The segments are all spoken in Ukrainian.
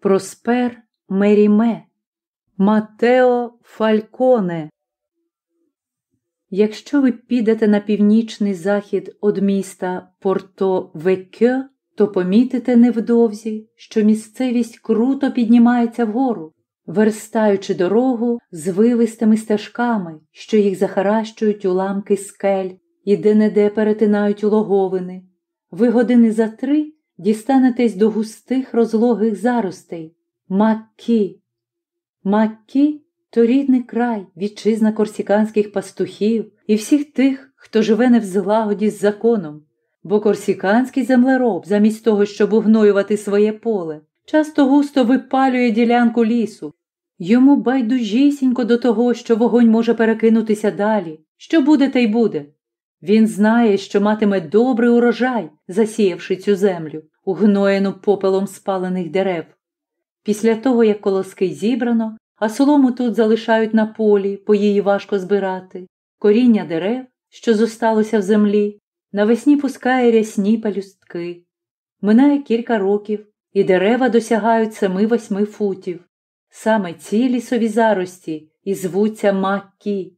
Проспер Меріме, Матео Фальконе. Якщо ви підете на північний захід від міста Порто Векьо, то помітите невдовзі, що місцевість круто піднімається вгору, верстаючи дорогу з вивистими стежками, що їх захаращують уламки скель і де-не-де перетинають улоговини. Ви години за три дістанетесь до густих розлогих заростей Маккі. Маккі то рідний край, вітчизна корсіканських пастухів і всіх тих, хто живе не в злагоді з законом, бо корсіканський землероб, замість того, щоб угноювати своє поле, часто густо випалює ділянку лісу. Йому байдужісінько до того, що вогонь може перекинутися далі. Що буде, те й буде. Він знає, що матиме добрий урожай, засіявши цю землю, угноєну попелом спалених дерев. Після того, як колоски зібрано, а солому тут залишають на полі, бо її важко збирати, коріння дерев, що зосталося в землі, навесні пускає рясні палюстки. Минає кілька років, і дерева досягають семи-восьми футів. Саме ці лісові зарості і звуться маккі.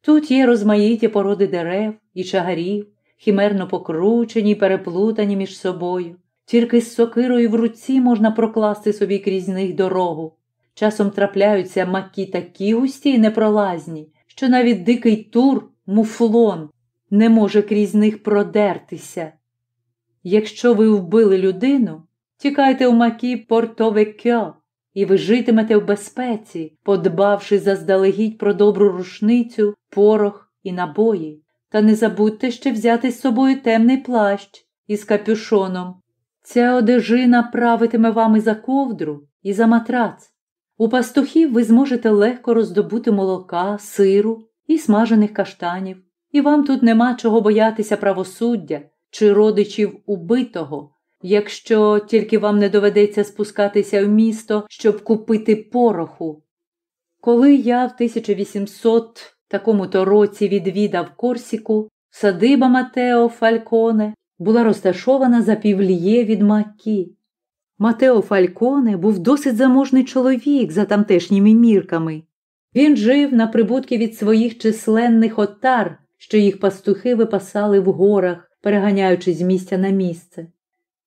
Тут є розмаїті породи дерев і чагарів, хімерно покручені й переплутані між собою. Тільки з сокирою в руці можна прокласти собі крізь них дорогу. Часом трапляються макі такі густі й непролазні, що навіть дикий тур, муфлон, не може крізь них продертися. Якщо ви вбили людину, тікайте у макі Портовекьо, і ви житимете в безпеці, подбавши заздалегідь про добру рушницю, порох і набої. Та не забудьте ще взяти з собою темний плащ із капюшоном. Ця одежина правитиме вами за ковдру і за матрац. У пастухів ви зможете легко роздобути молока, сиру і смажених каштанів, і вам тут нема чого боятися правосуддя чи родичів убитого, якщо тільки вам не доведеться спускатися в місто, щоб купити пороху. Коли я в 1800 такому то році відвідав Корсіку, садиба Матео Фальконе була розташована за півліє від Маккі. Матео Фальконе був досить заможний чоловік за тамтешніми мірками. Він жив на прибутки від своїх численних отар, що їх пастухи випасали в горах, переганяючи з місця на місце.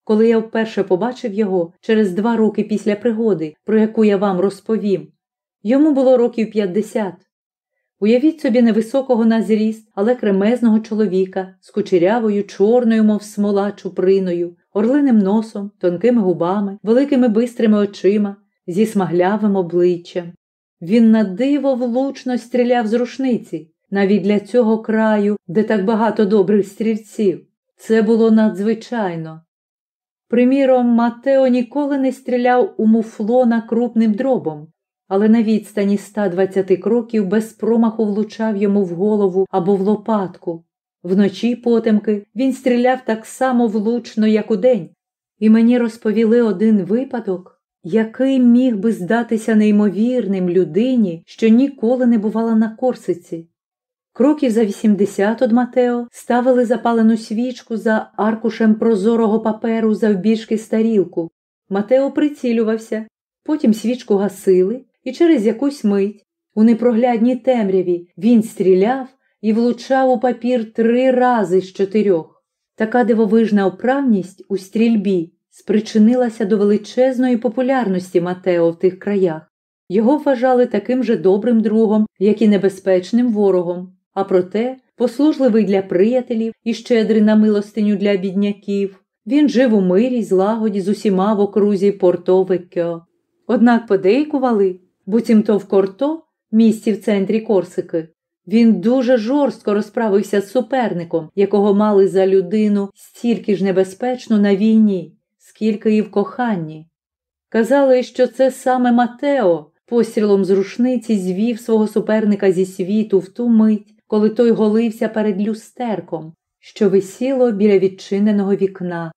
Коли я вперше побачив його через два роки після пригоди, про яку я вам розповім, йому було років 50. Уявіть собі невисокого на зріст, але кремезного чоловіка з кучерявою, чорною, мов смола, чуприною, орлиним носом, тонкими губами, великими бистрими очима, зі смаглявим обличчям. Він на диво влучно стріляв з рушниці, навіть для цього краю, де так багато добрих стрільців. Це було надзвичайно. Приміром, Матео ніколи не стріляв у муфлона крупним дробом, але на відстані 120 кроків без промаху влучав йому в голову або в лопатку. Вночі потемки він стріляв так само влучно, як удень, і мені розповіли один випадок, який міг би здатися неймовірним людині, що ніколи не бувала на Корсиці. Кроків за 80 од Матео ставили запалену свічку за аркушем прозорого паперу завбільшки старілку. Матео прицілювався, потім свічку гасили, і через якусь мить у непроглядній темряві він стріляв і влучав у папір три рази з чотирьох. Така дивовижна оправність у стрільбі спричинилася до величезної популярності Матео в тих краях. Його вважали таким же добрим другом, як і небезпечним ворогом, а проте послужливий для приятелів і щедрий на милостиню для бідняків. Він жив у мирі злагоді з усіма в окрузі Порто-Векьо. Однак подейкували, буцімто в Корто, місті в центрі Корсики, він дуже жорстко розправився з суперником, якого мали за людину стільки ж небезпечно на війні, скільки і в коханні. Казали, що це саме Матео пострілом з рушниці звів свого суперника зі світу в ту мить, коли той голився перед люстерком, що висіло біля відчиненого вікна.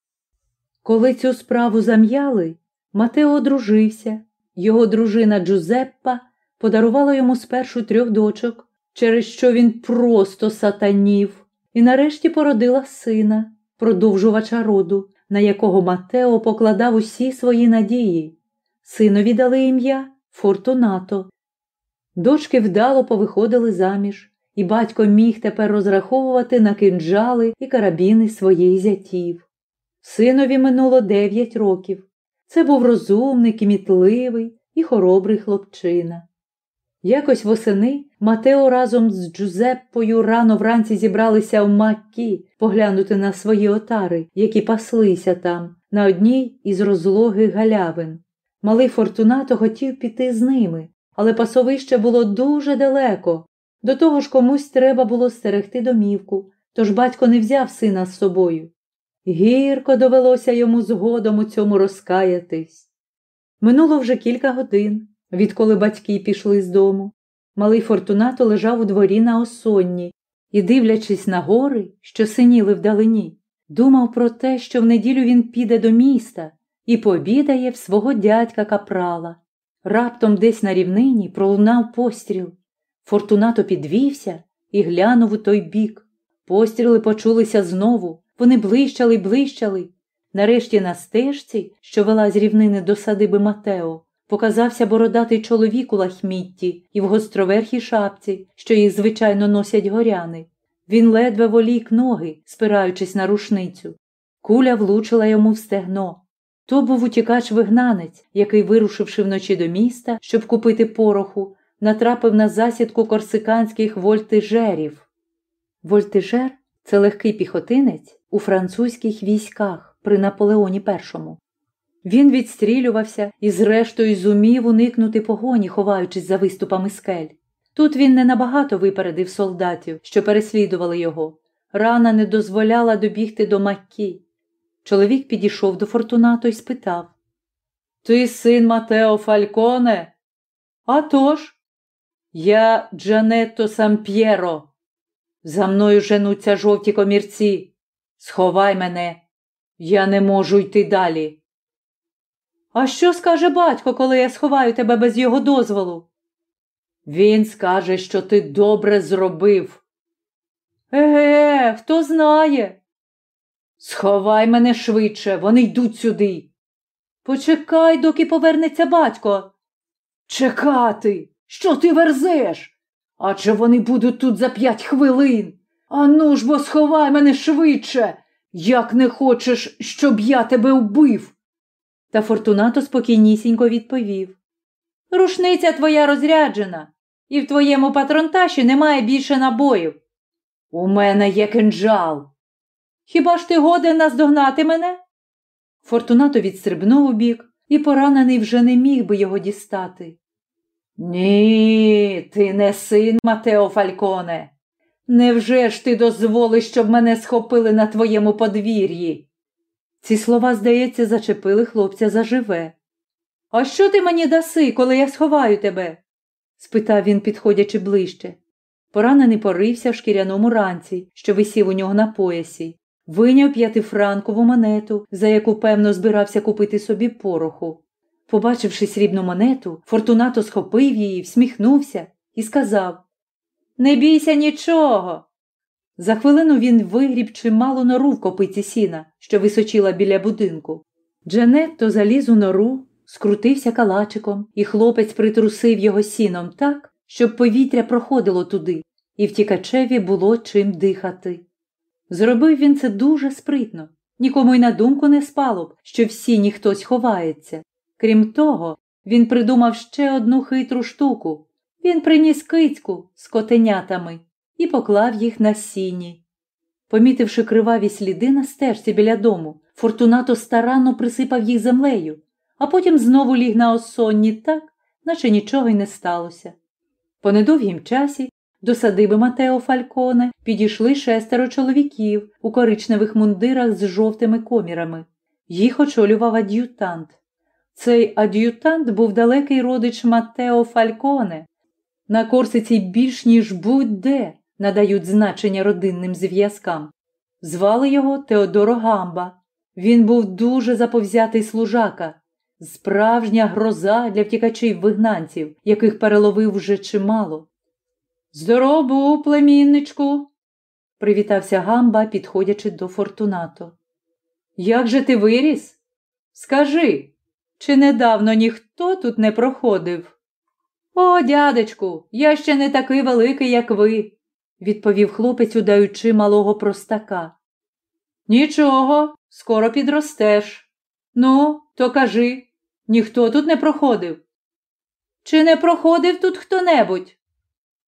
Коли цю справу зам'яли, Матео одружився, його дружина Джузеппа подарувала йому спершу трьох дочок через що він просто сатанів, і нарешті породила сина, продовжувача роду, на якого Матео покладав усі свої надії. Синові дали ім'я Фортунато. Дочки вдало повиходили заміж, і батько міг тепер розраховувати на кинджали і карабіни своїх зятів. Синові минуло дев'ять років. Це був розумний, кмітливий і хоробрий хлопчина. Якось восени Матео разом з Джузеппою рано вранці зібралися в Маккі поглянути на свої отари, які паслися там, на одній із розлогих галявин. Малий Фортунато хотів піти з ними, але пасовище було дуже далеко. До того ж комусь треба було стерегти домівку, тож батько не взяв сина з собою. Гірко довелося йому згодом у цьому розкаятись. Минуло вже кілька годин, відколи батьки пішли з дому. Малий Фортунато лежав у дворі на осонні і, дивлячись на гори, що синіли вдалині, думав про те, що в неділю він піде до міста і пообідає в свого дядька капрала. Раптом десь на рівнині пролунав постріл. Фортунато підвівся і глянув у той бік. Постріли почулися знову, вони блищали й блищали. Нарешті на стежці, що вела з рівнини до садиби Матео, показався бородатий чоловік у лахмітті і в гостроверхій шапці, що їх звичайно носять горяни. Він ледве волік ноги, спираючись на рушницю. Куля влучила йому в стегно. То був утікач-вигнанець, який, вирушивши вночі до міста, щоб купити пороху, натрапив на засідку корсиканських вольтижерів. Вольтижер це легкий піхотинець у французьких військах при Наполеоні І. Він відстрілювався і, зрештою, зумів уникнути погоні, ховаючись за виступами скель. Тут він не набагато випередив солдатів, що переслідували його. Рана не дозволяла добігти до Маккі. Чоловік підійшов до Фортунато і спитав Ти син Матео Фальконе? «А тож, Я Джанетто Самп'єро. За мною женуться жовті комірці. Сховай мене, я не можу йти далі. А що скаже батько, коли я сховаю тебе без його дозволу? Він скаже, що ти добре зробив. Еге, хто знає? Сховай мене швидше, вони йдуть сюди. Почекай, доки повернеться батько. Чекати, що ти верзеш? Адже вони будуть тут за п'ять хвилин. Ану ж бо сховай мене швидше, як не хочеш, щоб я тебе вбив. Та Фортунато спокійнісінько відповів Рушниця твоя розряджена, і в твоєму патронташі немає більше набоїв. У мене є кинджал. Хіба ж ти годен наздогнати мене? Фортунато відстрибнув у бік, і поранений вже не міг би його дістати. Ні, ти не син Матео Фальконе. Невже ж ти дозволиш, щоб мене схопили на твоєму подвір'ї? Ці слова, здається, зачепили хлопця заживе. А що ти мені даси, коли я сховаю тебе? спитав він, підходячи ближче. Поранений порився в шкіряному ранці, що висів у нього на поясі, виняв п'ятифранкову монету, за яку, певно, збирався купити собі пороху. Побачивши срібну монету, Фортунато схопив її, всміхнувся і сказав Не бійся нічого. За хвилину він вигріб чималу нору в копиці сіна, що височила біля будинку. Джанетто заліз у нору, скрутився калачиком, і хлопець притрусив його сіном так, щоб повітря проходило туди, і втікачеві було чим дихати. Зробив він це дуже спритно, нікому й на думку не спало б, що в сіні хтось ховається. Крім того, він придумав ще одну хитру штуку. Він приніс кицьку з котенятами і поклав їх на сіні. Помітивши криваві сліди на стежці біля дому, Фортунато старанно присипав їх землею, а потім знову ліг на осонні так, наче нічого й не сталося. По недовгім часі до садиби Матео Фальконе підійшли шестеро чоловіків у коричневих мундирах з жовтими комірами. Їх очолював ад'ютант. Цей ад'ютант був далекий родич Матео Фальконе. На Корсиці більш ніж будь-де надають значення родинним зв'язкам. Звали його Теодоро Гамба. Він був дуже заповзятий служака, справжня гроза для втікачів вигнанців, яких переловив вже чимало. Здоров був, племінничку, привітався Гамба, підходячи до Фортунато. Як же ти виріс? Скажи, Чи недавно ніхто тут не проходив? О, дядечку, я ще не такий великий, як ви, відповів хлопець, удаючи малого простака. Нічого, скоро підростеш. Ну, то кажи, ніхто тут не проходив. Чи не проходив тут хто небудь?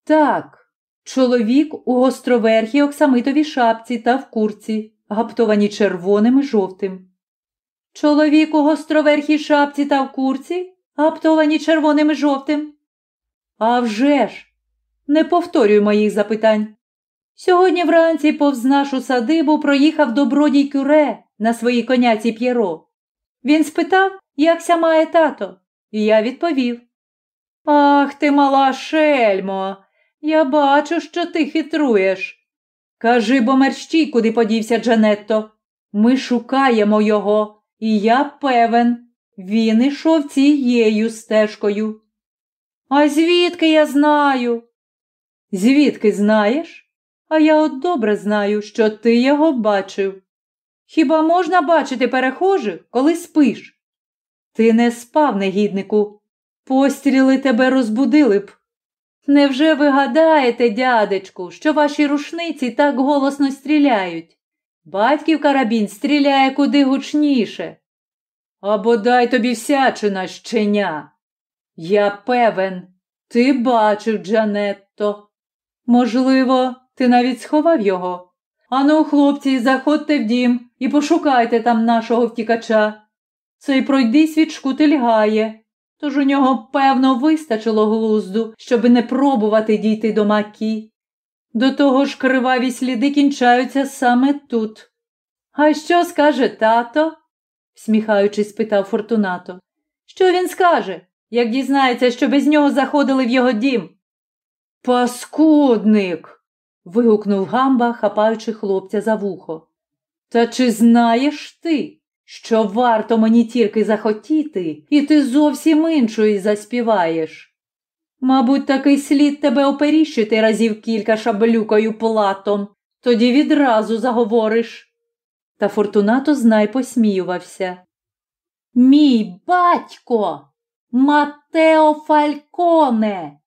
Так, чоловік у гостроверхій оксамитовій шапці та в курці, гаптовані червоним і жовтим. Чоловік у гостроверхій шапці та в курці, гаптовані червоним і жовтим. «А вже ж! Не повторюй моїх запитань. Сьогодні вранці повз нашу садибу проїхав добродій кюре на своїй коняці П'єро. Він спитав, якся має тато, і я відповів. Ах ти, мала шельмо, я бачу, що ти хитруєш. Кажи, бо мерщій, куди подівся Джанетто. Ми шукаємо його, і я певен, він ішов цією стежкою. А звідки я знаю? Звідки знаєш? А я от добре знаю, що ти його бачив. Хіба можна бачити перехожих, коли спиш? Ти не спав, негіднику. Постріли тебе розбудили б. Невже ви гадаєте, дядечку, що ваші рушниці так голосно стріляють? Батьків карабін стріляє куди гучніше. А бодай тобі всячина щеня. Я певен, ти бачив, Джанетто. Можливо, ти навіть сховав його. Ану, хлопці, заходьте в дім і пошукайте там нашого втікача. Цей пройди свічку лягає, тож у нього, певно, вистачило глузду, щоби не пробувати дійти до макі. До того ж криваві сліди кінчаються саме тут. А що скаже тато? всміхаючись, спитав Фортунато. Що він скаже, як дізнається, що без нього заходили в його дім? Паскудник. вигукнув Гамба, хапаючи хлопця за вухо. Та чи знаєш ти, що варто мені тільки захотіти, і ти зовсім іншої заспіваєш? Мабуть, такий слід тебе оперіщити разів кілька шаблюкою плазом, тоді відразу заговориш. Та Фортунато знай посміювався. Мій батько, Матео Фальконе,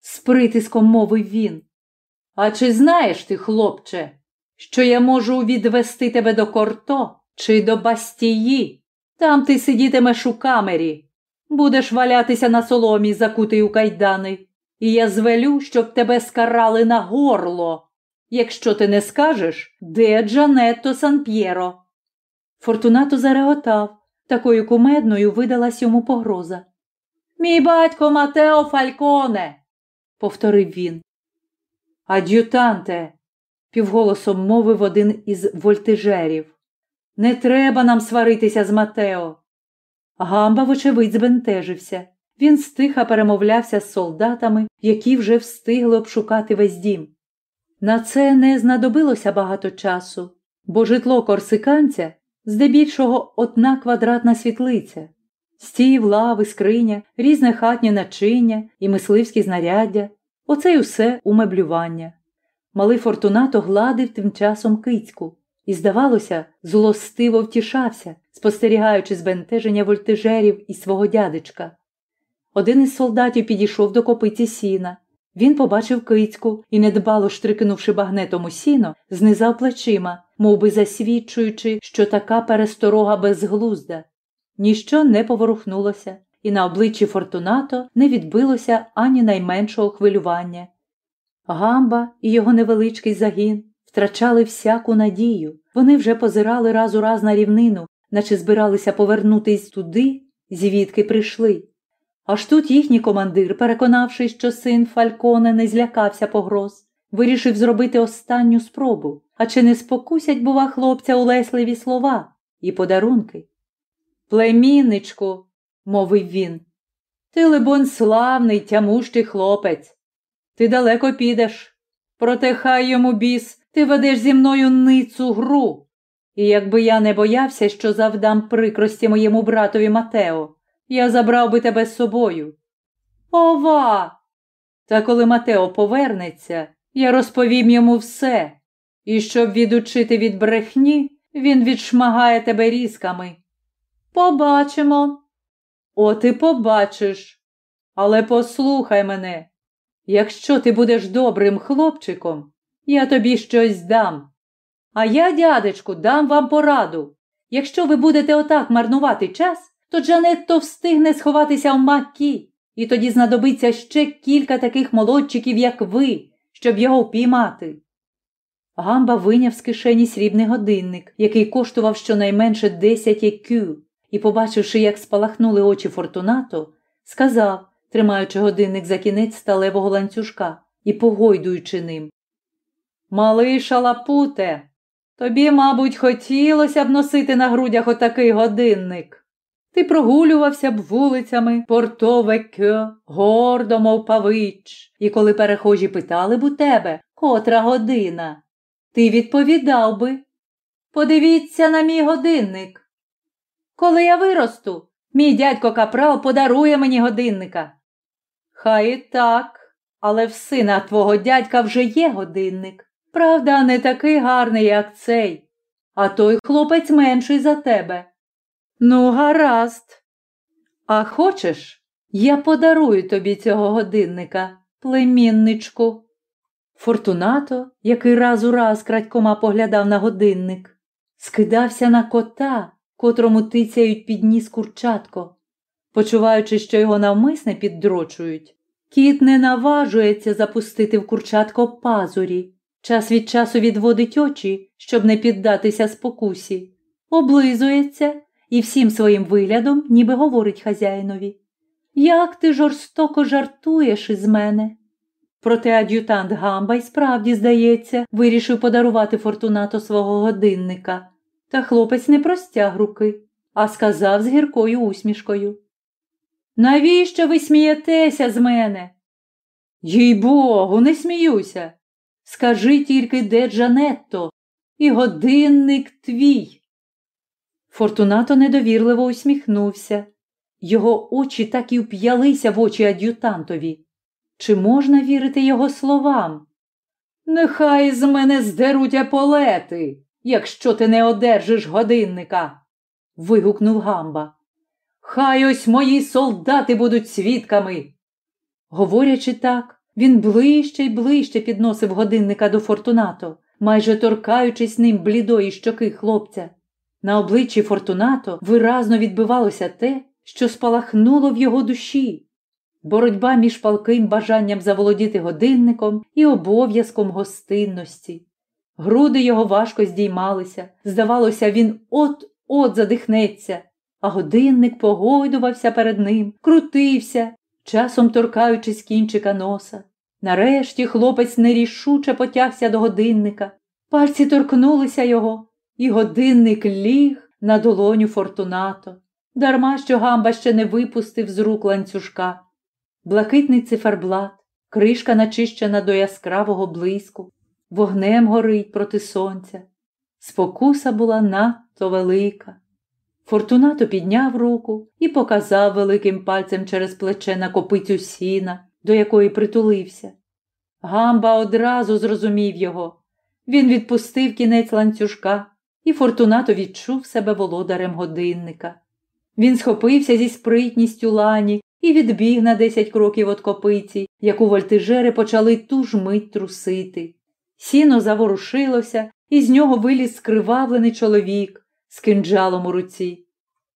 з притиском мовив він. А чи знаєш ти, хлопче, що я можу відвести тебе до корто чи до бастії? Там ти сидітимеш у камері, будеш валятися на соломі, закутий у кайдани, і я звелю, щоб тебе скарали на горло якщо ти не скажеш, де Джанетто Сан П'єро. Фортунато зареготав, такою кумедною видалась йому погроза. Мій батько Матео Фальконе, повторив він. Ад'ютанте, півголосом мовив один із вольтежерів. Не треба нам сваритися з Матео. Гамба, вочевидь, збентежився. Він стиха перемовлявся з солдатами, які вже встигли обшукати весь дім. На це не знадобилося багато часу, бо житло корсиканця здебільшого одна квадратна світлиця, стів, лави, скриня, різне хатнє начиння і мисливські знаряддя, оце й усе умеблювання. Малий Фортунато гладив тим часом кицьку і, здавалося, злостиво втішався, спостерігаючи збентеження вольтежерів і свого дядечка. Один із солдатів підійшов до копиці сіна. Він побачив кицьку і, недбало штрикнувши багнетом у сіно, знизав плечима, мов би засвідчуючи, що така пересторога безглузда. Ніщо не поворухнулося, і на обличчі Фортунато не відбилося ані найменшого хвилювання. Гамба і його невеличкий загін втрачали всяку надію. Вони вже позирали раз у раз на рівнину, наче збиралися повернутись туди, звідки прийшли. Аж тут їхній командир, переконавшись, що син Фальконе не злякався погроз, вирішив зробити останню спробу, а чи не спокусять, бува, хлопця улесливі слова і подарунки. Племінничку, мовив він, ти, либонь, славний, тямущий хлопець. Ти далеко підеш. Проте хай йому біс, ти ведеш зі мною ницу гру. І якби я не боявся, що завдам прикрості моєму братові Матео, я забрав би тебе з собою. Ова! Та коли Матео повернеться, я розповім йому все, і щоб відучити від брехні, він відшмагає тебе різками. Побачимо. От і побачиш. Але послухай мене, якщо ти будеш добрим хлопчиком, я тобі щось дам. А я, дядечку, дам вам пораду. Якщо ви будете отак марнувати час, то Джанетто встигне сховатися в макі, і тоді знадобиться ще кілька таких молодчиків, як ви, щоб його впіймати. Гамба виняв з кишені срібний годинник, який коштував щонайменше 10 екю, і, побачивши, як спалахнули очі Фортунато, сказав, тримаючи годинник за кінець сталевого ланцюжка і погойдуючи ним. Малий шалапуте, тобі, мабуть, хотілося б носити на грудях отакий годинник. Ти прогулювався б вулицями Портовекьо, гордо, мов павич, і коли перехожі питали б у тебе, котра година, ти відповідав би. Подивіться на мій годинник. Коли я виросту, мій дядько капрал подарує мені годинника. Хай і так, але в сина твого дядька вже є годинник. Правда, не такий гарний, як цей, а той хлопець менший за тебе. Ну, гаразд. А хочеш, я подарую тобі цього годинника, племінничку. Фортунато, який раз у раз крадькома поглядав на годинник, скидався на кота, котрому тицяють під ніс курчатко. Почуваючи, що його навмисне піддрочують, кіт не наважується запустити в курчатко пазурі, час від часу відводить очі, щоб не піддатися спокусі, облизується і всім своїм виглядом ніби говорить хазяїнові. Як ти жорстоко жартуєш із мене? Проте ад'ютант Гамба й справді, здається, вирішив подарувати Фортунато свого годинника. Та хлопець не простяг руки, а сказав з гіркою усмішкою. Навіщо ви смієтеся з мене? Їй богу, не сміюся. Скажи тільки, де Джанетто, і годинник твій. Фортунато недовірливо усміхнувся. Його очі так і вп'ялися в очі ад'ютантові. Чи можна вірити його словам? Нехай з мене здеруть еполети, якщо ти не одержиш годинника. вигукнув Гамба. Хай ось мої солдати будуть свідками. Говорячи так, він ближче й ближче підносив годинника до Фортунато, майже торкаючись ним блідої щоки хлопця. На обличчі Фортунато виразно відбивалося те, що спалахнуло в його душі боротьба між палким бажанням заволодіти годинником і обов'язком гостинності. Груди його важко здіймалися, здавалося, він от-от задихнеться, а годинник погойдувався перед ним, крутився, часом торкаючись кінчика носа. Нарешті хлопець нерішуче потягся до годинника, пальці торкнулися його, і годинник ліг на долоню Фортунато, дарма що Гамба ще не випустив з рук ланцюжка. Блакитний циферблат, кришка начищена до яскравого блиску, вогнем горить проти сонця. Спокуса була надто велика. Фортунато підняв руку і показав великим пальцем через плече на копицю сіна, до якої притулився. Гамба одразу зрозумів його. Він відпустив кінець ланцюжка, і Фортунато відчув себе володарем годинника. Він схопився зі спритністю лані і відбіг на десять кроків від копиці, яку вольтижери почали ту ж мить трусити. Сіно заворушилося, і з нього виліз скривавлений чоловік з кинджалом у руці.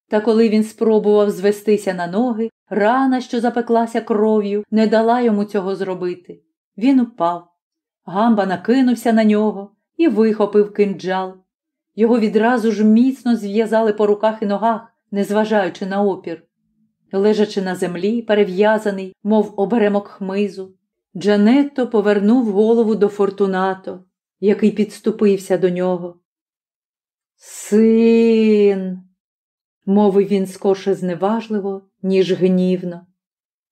Та коли він спробував звестися на ноги, рана, що запеклася кров'ю, не дала йому цього зробити. Він упав. Гамба накинувся на нього і вихопив кинджал. Його відразу ж міцно зв'язали по руках і ногах, незважаючи на опір. Лежачи на землі, перев'язаний, мов оберемок хмизу, Джанетто повернув голову до Фортунато, який підступився до нього. Син, мовив він скорше зневажливо, ніж гнівно.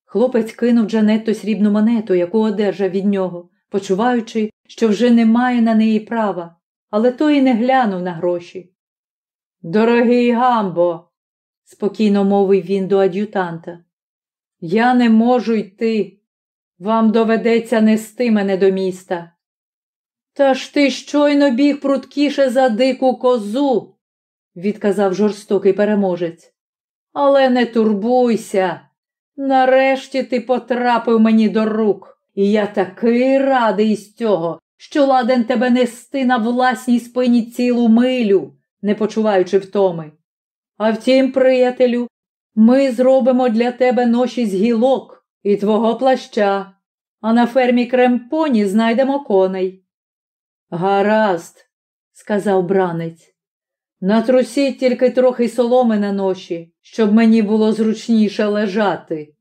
Хлопець кинув Джанетто срібну монету, яку одержав від нього, почуваючи, що вже немає на неї права, але той і не глянув на гроші. Дорогий гамбо, спокійно мовив він до ад'ютанта. Я не можу йти. Вам доведеться нести мене до міста. Та ж ти щойно біг пруткіше за дику козу, відказав жорстокий переможець. Але не турбуйся. Нарешті ти потрапив мені до рук, і я такий радий із цього, що ладен тебе нести на власній спині цілу милю, не почуваючи втоми. А втім, приятелю, ми зробимо для тебе ноші з гілок і твого плаща, а на фермі Кремпоні знайдемо коней. Гаразд, сказав бранець. Натрусіть тільки трохи соломи на ноші, щоб мені було зручніше лежати.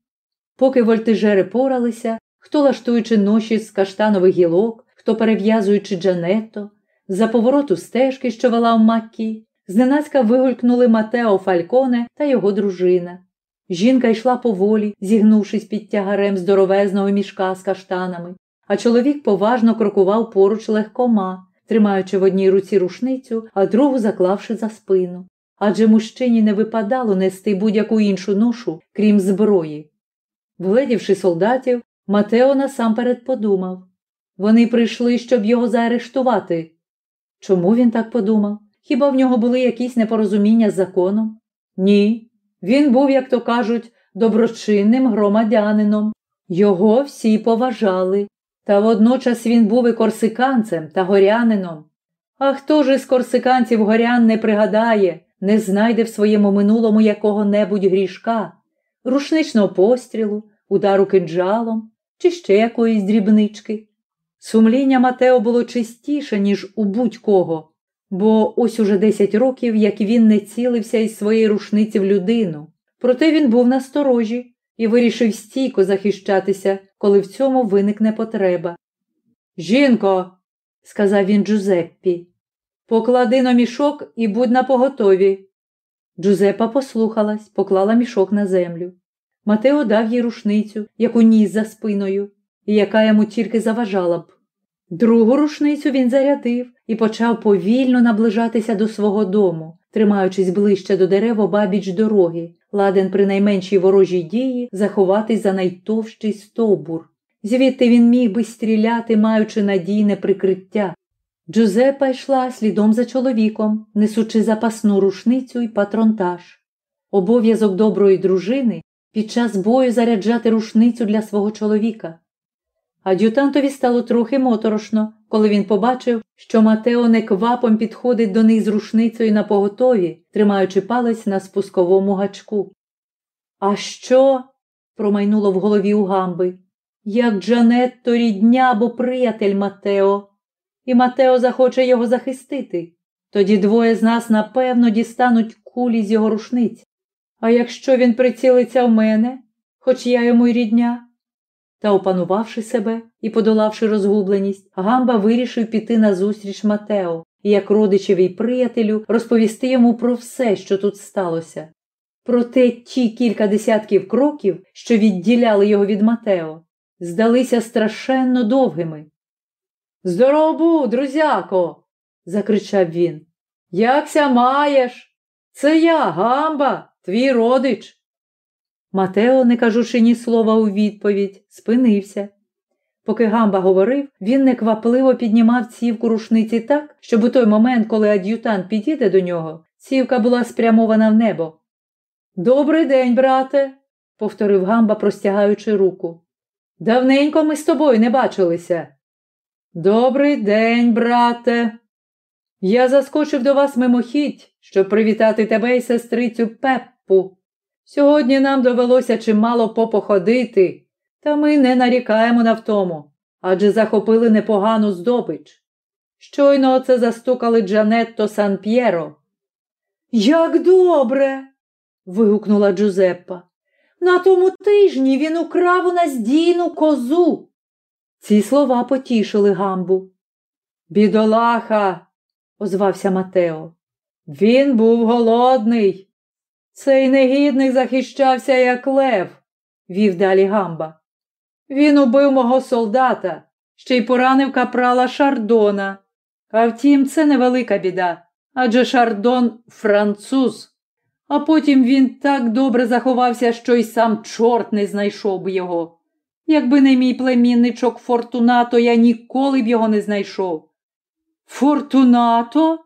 Поки вольтижери поралися, хто лаштуючи ноші з каштанових гілок, хто перев'язуючи джанетто, за повороту стежки, що вела в Маккі, зненацька вигулькнули Матео Фальконе та його дружина. Жінка йшла поволі, зігнувшись під тягарем здоровезного мішка з каштанами, а чоловік поважно крокував поруч легкома, тримаючи в одній руці рушницю, а другу заклавши за спину. Адже мужчині не випадало нести будь-яку іншу ношу, крім зброї. Вгледівши солдатів, Матео насамперед подумав вони прийшли, щоб його заарештувати. Чому він так подумав? Хіба в нього були якісь непорозуміння з законом? Ні. Він був, як то кажуть, доброчинним громадянином. Його всі поважали, та водночас він був і корсиканцем та горянином. А хто ж із корсиканців горян не пригадає, не знайде в своєму минулому якого-небудь грішка, рушничного пострілу, удару кинджалом чи ще якоїсь дрібнички? Сумління Матео було чистіше, ніж у будь-кого, бо ось уже десять років, як він не цілився із своєї рушниці в людину. Проте він був насторожі і вирішив стійко захищатися, коли в цьому виникне потреба. Жінко, сказав він Джузеппі, поклади на мішок і будь на поготові. Джузеппа послухалась, поклала мішок на землю. Матео дав їй рушницю, яку ніс за спиною, і яка йому тільки заважала б. Другу рушницю він зарядив і почав повільно наближатися до свого дому, тримаючись ближче до дерев обабіч дороги, ладен при найменшій ворожій дії заховатись за найтовщий стовбур. Звідти він міг би стріляти, маючи надійне прикриття. Джузепа йшла слідом за чоловіком, несучи запасну рушницю і патронтаж. Обов'язок доброї дружини під час бою заряджати рушницю для свого чоловіка. Ад'ютантові стало трохи моторошно, коли він побачив, що Матео неквапом підходить до них з рушницею на поготові, тримаючи палець на спусковому гачку. А що? промайнуло в голові у гамби. Як Джанетто рідня або приятель Матео, і Матео захоче його захистити. Тоді двоє з нас, напевно, дістануть кулі з його рушниць. А якщо він прицілиться в мене, хоч я йому й рідня, та, опанувавши себе і подолавши розгубленість, Гамба вирішив піти назустріч Матео і, як родичеві й приятелю, розповісти йому про все, що тут сталося. Проте ті кілька десятків кроків, що відділяли його від Матео, здалися страшенно довгими. Здорову, друзяко, закричав він. Якся маєш? Це я, Гамба, твій родич. Матео, не кажучи ні слова у відповідь, спинився. Поки Гамба говорив, він неквапливо піднімав цівку рушниці так, щоб у той момент, коли ад'ютант підійде до нього, цівка була спрямована в небо. Добрий день, брате, повторив Гамба, простягаючи руку. Давненько ми з тобою не бачилися. Добрий день, брате. Я заскочив до вас мимохідь, щоб привітати тебе і сестрицю Пеппу. Сьогодні нам довелося чимало попоходити, та ми не нарікаємо на втому, адже захопили непогану здобич. Щойно оце застукали Джанетто Сан П'єро. Як добре. вигукнула Джузеппа. На тому тижні він украв у нас дійну козу. Ці слова потішили Гамбу. Бідолаха, озвався Маттео. Він був голодний. Цей негідник захищався, як лев, вів далі Гамба. Він убив мого солдата, ще й поранив капрала Шардона. А втім, це невелика біда, адже Шардон француз. А потім він так добре заховався, що й сам чорт не знайшов би його. Якби не мій племінничок Фортунато, я ніколи б його не знайшов. Фортунато?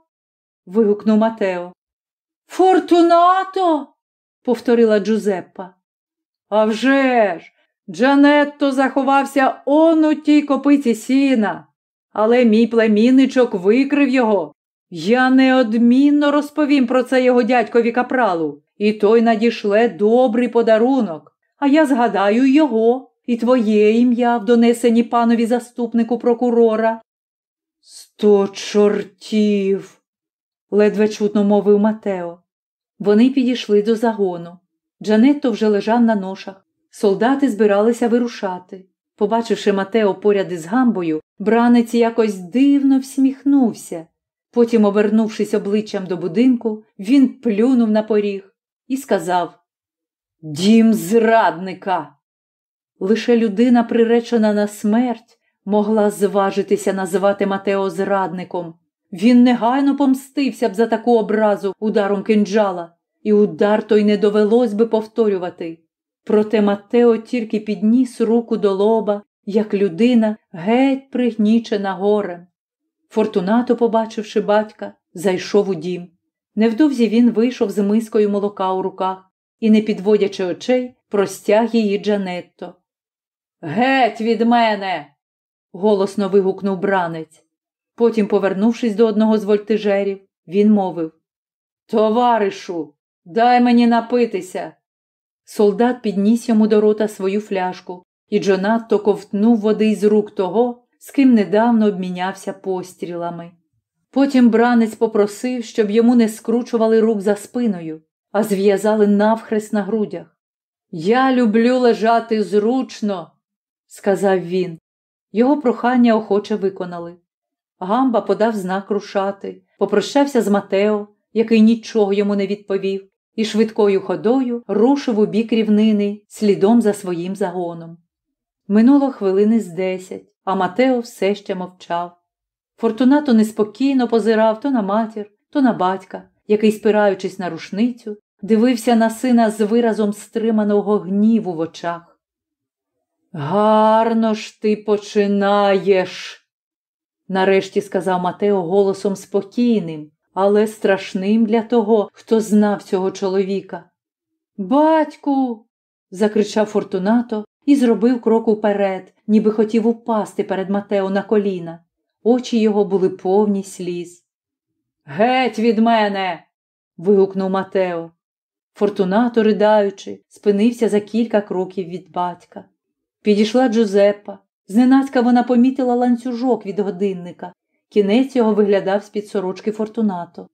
вигукнув Матео. Фортунато. повторила Джузеппа. «А вже ж! Джанетто заховався он у тій копиці сіна, але мій племінничок викрив його. Я неодмінно розповім про це його дядькові капралу, і той надішле добрий подарунок, а я згадаю його і твоє ім'я в донесенні панові заступнику прокурора. Сто чортів, ледве чутно мовив Матео. Вони підійшли до загону. Джанетто вже лежав на ношах. Солдати збиралися вирушати. Побачивши Матео поряд із гамбою, бранець якось дивно всміхнувся. Потім, обернувшись обличчям до будинку, він плюнув на поріг і сказав Дім зрадника. Лише людина, приречена на смерть, могла зважитися називати Матео зрадником. Він негайно помстився б за таку образу ударом кинджала, і удар той не довелось би повторювати. Проте Матео тільки підніс руку до лоба, як людина геть пригнічена горем. Фортунато, побачивши батька, зайшов у дім. Невдовзі він вийшов з мискою молока у руках і, не підводячи очей, простяг її Джанетто. Геть від мене. голосно вигукнув бранець. Потім, повернувшись до одного з вольтижерів, він мовив Товаришу, дай мені напитися. Солдат підніс йому до рота свою фляжку, і Джонатто ковтнув води з рук того, з ким недавно обмінявся пострілами. Потім бранець попросив, щоб йому не скручували рук за спиною, а зв'язали навхрест на грудях. Я люблю лежати зручно, сказав він. Його прохання охоче виконали. Гамба подав знак рушати, попрощався з Матео, який нічого йому не відповів, і швидкою ходою рушив у бік рівнини слідом за своїм загоном. Минуло хвилини з десять, а Матео все ще мовчав. Фортунато неспокійно позирав то на матір, то на батька, який, спираючись на рушницю, дивився на сина з виразом стриманого гніву в очах. Гарно ж ти починаєш, нарешті сказав Матео голосом спокійним, але страшним для того, хто знав цього чоловіка. Батьку. закричав Фортунато і зробив крок уперед, ніби хотів упасти перед Матео на коліна. Очі його були повні сліз. Геть від мене. вигукнув Матео. Фортунато, ридаючи, спинився за кілька кроків від батька. Підійшла Джузеппа. Зненацька вона помітила ланцюжок від годинника. Кінець його виглядав з-під сорочки Фортунато.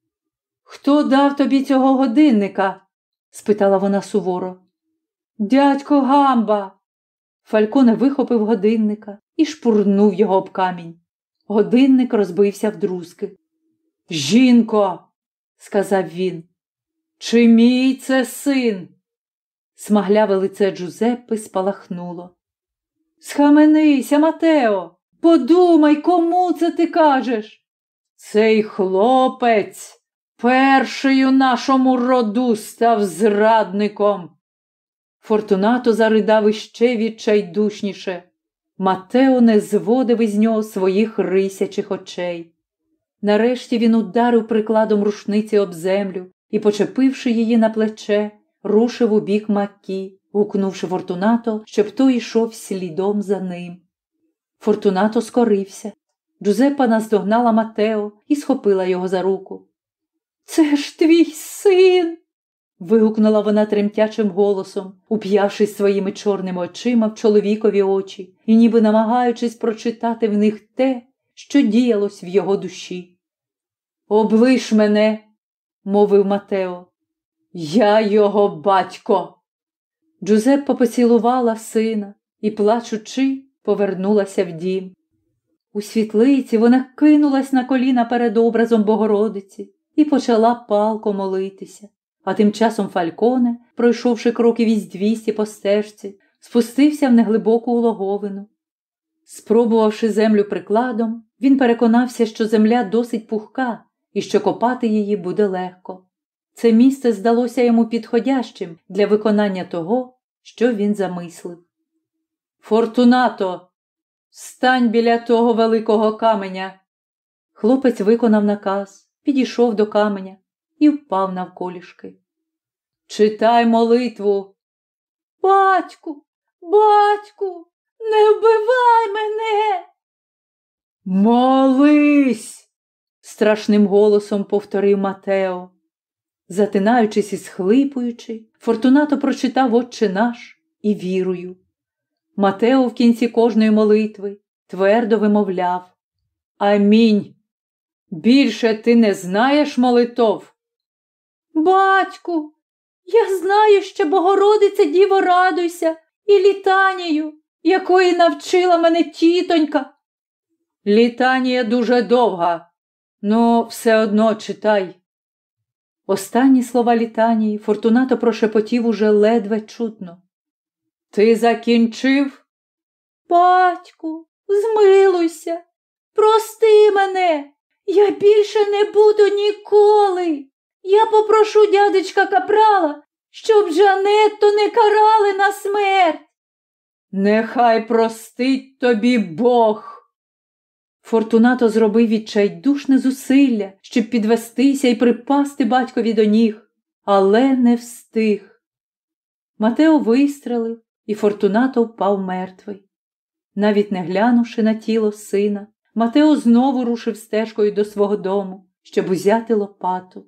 Хто дав тобі цього годинника? спитала вона суворо. Дядько Гамба. Фальконе вихопив годинника і шпурнув його об камінь. Годинник розбився в друзки. Жінко, сказав він, чи мій це син? Смагляве лице Джузеппи спалахнуло. Схаменися, Матео, подумай, кому це ти кажеш? Цей хлопець перший у нашому роду став зрадником. Фортунато заридав іще відчайдушніше. Матео не зводив із нього своїх рисячих очей. Нарешті він ударив прикладом рушниці об землю і, почепивши її на плече, рушив у бік Маккі, гукнувши Фортунато, щоб той йшов слідом за ним. Фортунато скорився. Джузеппа наздогнала Матео і схопила його за руку. Це ж твій син. вигукнула вона тремтячим голосом, уп'явшись своїми чорними очима в чоловікові очі і ніби намагаючись прочитати в них те, що діялось в його душі. Облиш мене, мовив Матео. Я його батько. Джузеппа поцілувала сина і, плачучи, повернулася в дім. У світлиці вона кинулась на коліна перед образом Богородиці і почала палко молитися. А тим часом Фальконе, пройшовши кроків із двісті по стежці, спустився в неглибоку улоговину. Спробувавши землю прикладом, він переконався, що земля досить пухка і що копати її буде легко. Це місце здалося йому підходящим для виконання того, що він замислив. Фортунато, стань біля того великого каменя. Хлопець виконав наказ, підійшов до каменя і впав навколішки. читай молитву. Батьку, батьку, не вбивай мене. Молись, страшним голосом повторив Матео. Затинаючись і схлипуючи, Фортунато прочитав Отче наш і вірою. Матео в кінці кожної молитви твердо вимовляв Амінь. Більше ти не знаєш молитов? Батьку, я знаю, що Богородиця Діво радуйся і літанію, якої навчила мене тітонька. Літанія дуже довга, ну все одно читай. Останні слова літанії Фортунато прошепотів уже ледве чутно. Ти закінчив? Батьку, змилуйся, прости мене, я більше не буду ніколи. Я попрошу дядечка Капрала, щоб Жанетту не карали на смерть. Нехай простить тобі Бог. Фортунато зробив відчайдушне зусилля, щоб підвестися і припасти батькові до ніг, але не встиг. Матео вистрелив, і Фортунато впав мертвий. Навіть не глянувши на тіло сина, Матео знову рушив стежкою до свого дому, щоб узяти лопату.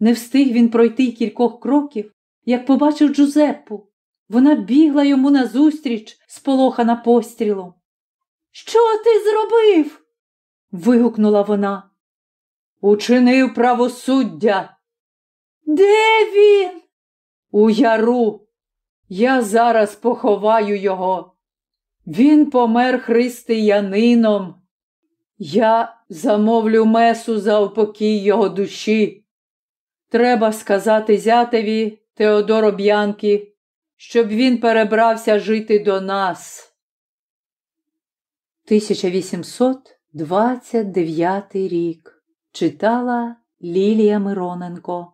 Не встиг він пройти кількох кроків, як побачив Джузеппу. Вона бігла йому назустріч, сполохана пострілом. Що ти зробив? Вигукнула вона. Учинив правосуддя. Де він? У яру. Я зараз поховаю його. Він помер християнином. Я замовлю месу за упокій його душі. Треба сказати зятеві Теодоро Б'янкі, щоб він перебрався жити до нас. 1829 рік. Читала Лілія Мироненко